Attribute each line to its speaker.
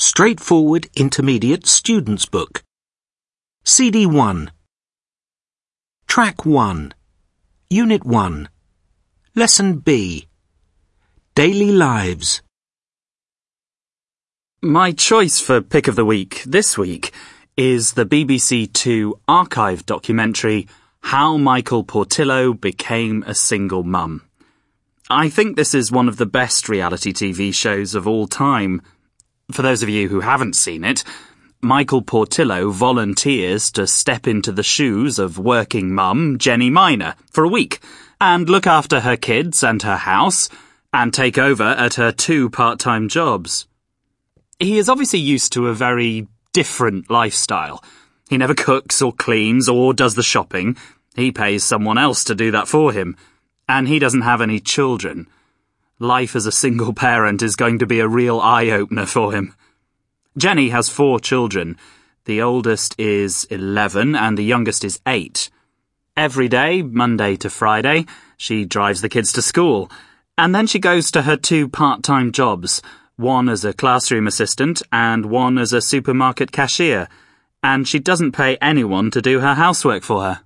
Speaker 1: Straightforward Intermediate Student's Book. CD 1. Track 1. Unit 1. Lesson B. Daily Lives.
Speaker 2: My choice for pick of the week this week is the BBC Two archive documentary How Michael Portillo Became a Single Mum. I think this is one of the best reality TV shows of all time. For those of you who haven't seen it, Michael Portillo volunteers to step into the shoes of working mum Jenny Miner for a week and look after her kids and her house and take over at her two part-time jobs. He is obviously used to a very different lifestyle. He never cooks or cleans or does the shopping. He pays someone else to do that for him. And he doesn't have any children. Life as a single parent is going to be a real eye-opener for him. Jenny has four children. The oldest is 11 and the youngest is 8. Every day, Monday to Friday, she drives the kids to school. And then she goes to her two part-time jobs one as a classroom assistant and one as a supermarket cashier, and she doesn't pay anyone to do her housework for her.